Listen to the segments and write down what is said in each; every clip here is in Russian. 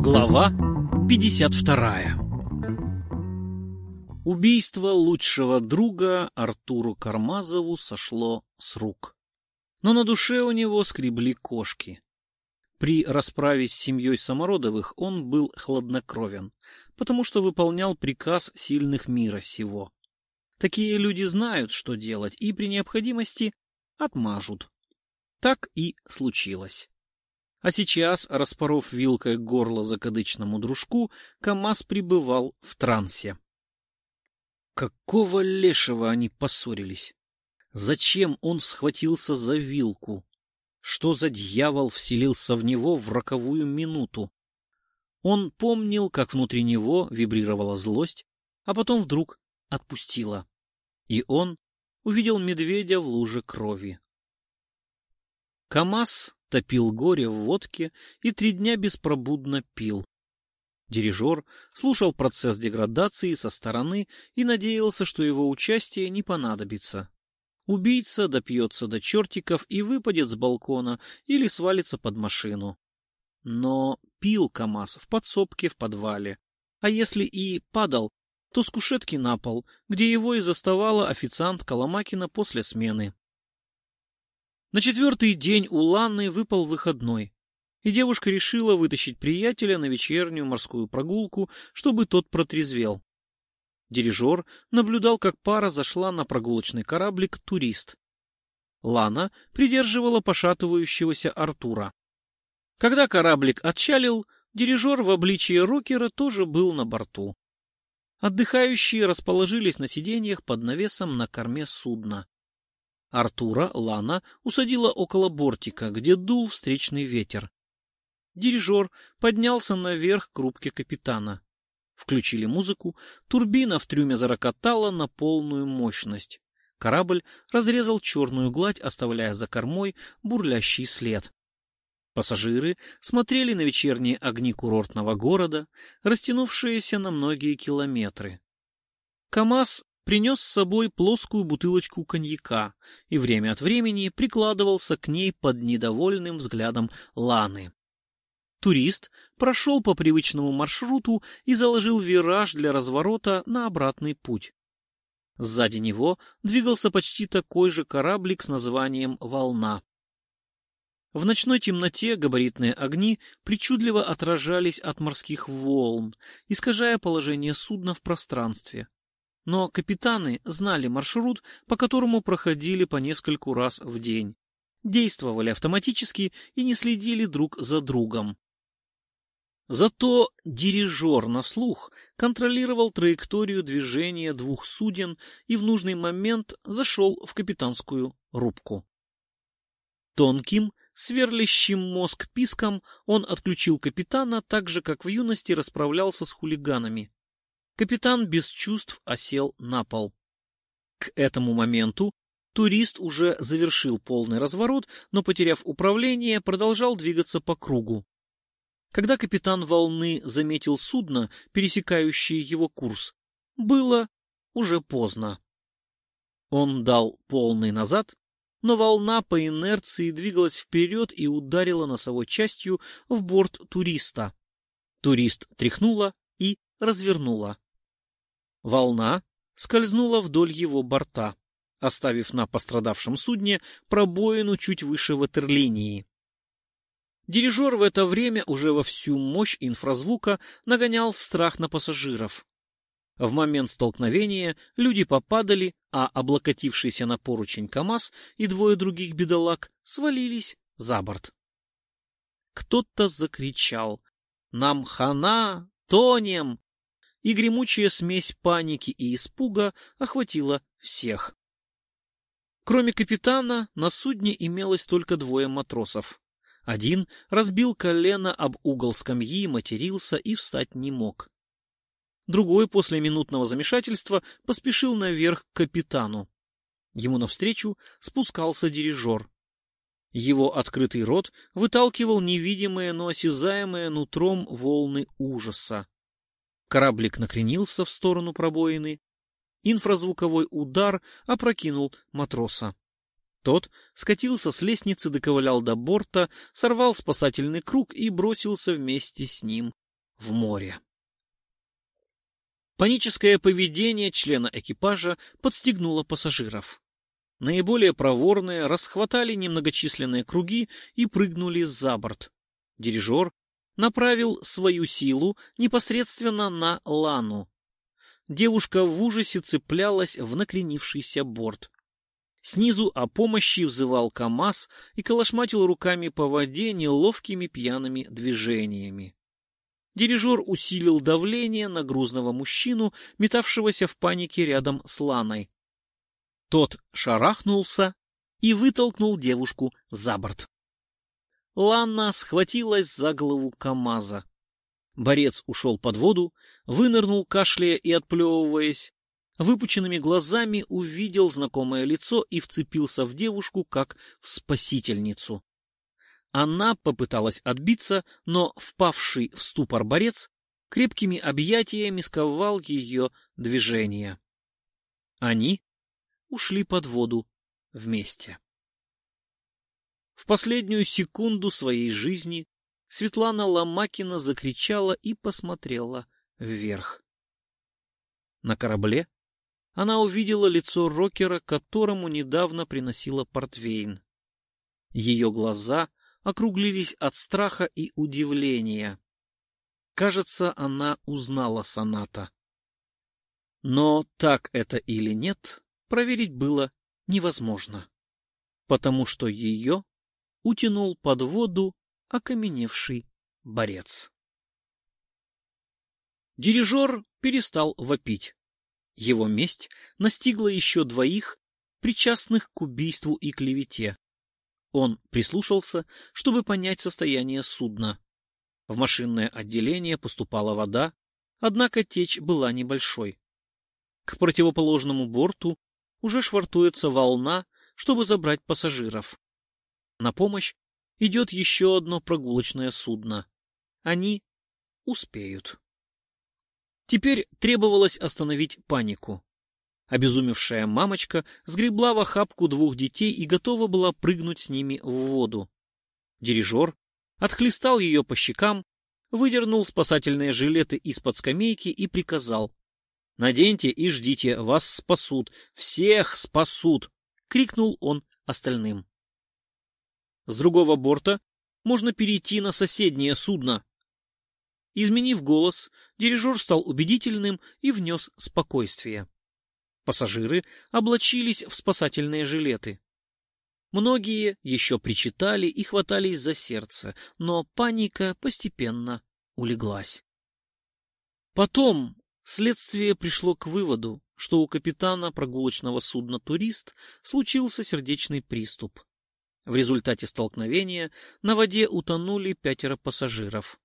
Глава 52 Убийство лучшего друга Артуру Кармазову сошло с рук. Но на душе у него скребли кошки. При расправе с семьей Самородовых он был хладнокровен, потому что выполнял приказ сильных мира сего. Такие люди знают, что делать, и при необходимости отмажут. Так и случилось. А сейчас, распоров вилкой горло закадычному дружку, КамАЗ пребывал в трансе. Какого лешего они поссорились? Зачем он схватился за вилку? Что за дьявол вселился в него в роковую минуту? Он помнил, как внутри него вибрировала злость, а потом вдруг отпустила. И он увидел медведя в луже крови. КамАЗ топил горе в водке и три дня беспробудно пил. Дирижер слушал процесс деградации со стороны и надеялся, что его участие не понадобится. Убийца допьется до чертиков и выпадет с балкона или свалится под машину. Но пил КамАЗ в подсобке в подвале. А если и падал, то с кушетки на пол, где его и заставала официант Коломакина после смены. На четвертый день у Ланны выпал выходной, и девушка решила вытащить приятеля на вечернюю морскую прогулку, чтобы тот протрезвел. Дирижер наблюдал, как пара зашла на прогулочный кораблик «Турист». Лана придерживала пошатывающегося Артура. Когда кораблик отчалил, дирижер в обличии рокера тоже был на борту. Отдыхающие расположились на сиденьях под навесом на корме судна. Артура Лана усадила около бортика, где дул встречный ветер. Дирижер поднялся наверх к рубке капитана. Включили музыку, турбина в трюме зарокотала на полную мощность. Корабль разрезал черную гладь, оставляя за кормой бурлящий след. Пассажиры смотрели на вечерние огни курортного города, растянувшиеся на многие километры. КамАЗ принес с собой плоскую бутылочку коньяка и время от времени прикладывался к ней под недовольным взглядом Ланы. Турист прошел по привычному маршруту и заложил вираж для разворота на обратный путь. Сзади него двигался почти такой же кораблик с названием «Волна». В ночной темноте габаритные огни причудливо отражались от морских волн, искажая положение судна в пространстве. Но капитаны знали маршрут, по которому проходили по нескольку раз в день, действовали автоматически и не следили друг за другом. Зато дирижер на слух контролировал траекторию движения двух суден и в нужный момент зашел в капитанскую рубку. Тонким, сверлящим мозг писком он отключил капитана так же, как в юности расправлялся с хулиганами. Капитан без чувств осел на пол. К этому моменту турист уже завершил полный разворот, но, потеряв управление, продолжал двигаться по кругу. Когда капитан волны заметил судно, пересекающее его курс, было уже поздно. Он дал полный назад, но волна по инерции двигалась вперед и ударила носовой частью в борт туриста. Турист тряхнула и развернула. Волна скользнула вдоль его борта, оставив на пострадавшем судне пробоину чуть выше ватерлинии. Дирижер в это время уже во всю мощь инфразвука нагонял страх на пассажиров. В момент столкновения люди попадали, а облокотившийся на поручень КамАЗ и двое других бедолаг свалились за борт. Кто-то закричал «Нам хана! Тонем!» И гремучая смесь паники и испуга охватила всех. Кроме капитана, на судне имелось только двое матросов. Один разбил колено об угол скамьи, матерился и встать не мог. Другой после минутного замешательства поспешил наверх к капитану. Ему навстречу спускался дирижер. Его открытый рот выталкивал невидимые, но осязаемые нутром волны ужаса. Кораблик накренился в сторону пробоины. Инфразвуковой удар опрокинул матроса. Тот скатился с лестницы, доковылял до борта, сорвал спасательный круг и бросился вместе с ним в море. Паническое поведение члена экипажа подстегнуло пассажиров. Наиболее проворные расхватали немногочисленные круги и прыгнули за борт. Дирижер направил свою силу непосредственно на Лану. Девушка в ужасе цеплялась в накренившийся борт. Снизу о помощи взывал КамАЗ и колошматил руками по воде неловкими пьяными движениями. Дирижер усилил давление на грузного мужчину, метавшегося в панике рядом с Ланой. Тот шарахнулся и вытолкнул девушку за борт. Ланна схватилась за голову КамАЗа. Борец ушел под воду, вынырнул, кашляя и отплевываясь, выпученными глазами увидел знакомое лицо и вцепился в девушку, как в спасительницу. Она попыталась отбиться, но впавший в ступор борец крепкими объятиями сковал ее движение. Они ушли под воду вместе. В последнюю секунду своей жизни Светлана Ломакина закричала и посмотрела вверх. На корабле она увидела лицо рокера, которому недавно приносила портвейн. Ее глаза округлились от страха и удивления. Кажется, она узнала соната. Но так это или нет, проверить было невозможно, потому что ее утянул под воду окаменевший борец. Дирижер перестал вопить. Его месть настигла еще двоих, причастных к убийству и клевете. Он прислушался, чтобы понять состояние судна. В машинное отделение поступала вода, однако течь была небольшой. К противоположному борту уже швартуется волна, чтобы забрать пассажиров. На помощь идет еще одно прогулочное судно. Они успеют. Теперь требовалось остановить панику. Обезумевшая мамочка сгребла в охапку двух детей и готова была прыгнуть с ними в воду. Дирижер отхлестал ее по щекам, выдернул спасательные жилеты из-под скамейки и приказал. «Наденьте и ждите, вас спасут, всех спасут!» — крикнул он остальным. С другого борта можно перейти на соседнее судно. Изменив голос, дирижер стал убедительным и внес спокойствие. Пассажиры облачились в спасательные жилеты. Многие еще причитали и хватались за сердце, но паника постепенно улеглась. Потом следствие пришло к выводу, что у капитана прогулочного судна «Турист» случился сердечный приступ. В результате столкновения на воде утонули пятеро пассажиров.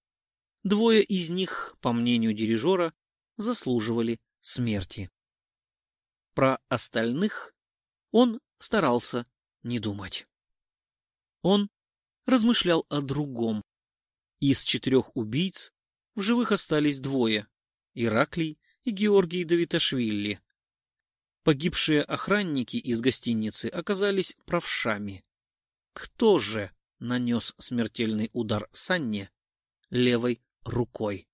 Двое из них, по мнению дирижера, заслуживали смерти. Про остальных он старался не думать. Он размышлял о другом. Из четырех убийц в живых остались двое — Ираклий и Георгий Давиташвили. Погибшие охранники из гостиницы оказались правшами. Кто же нанес смертельный удар Санне левой рукой?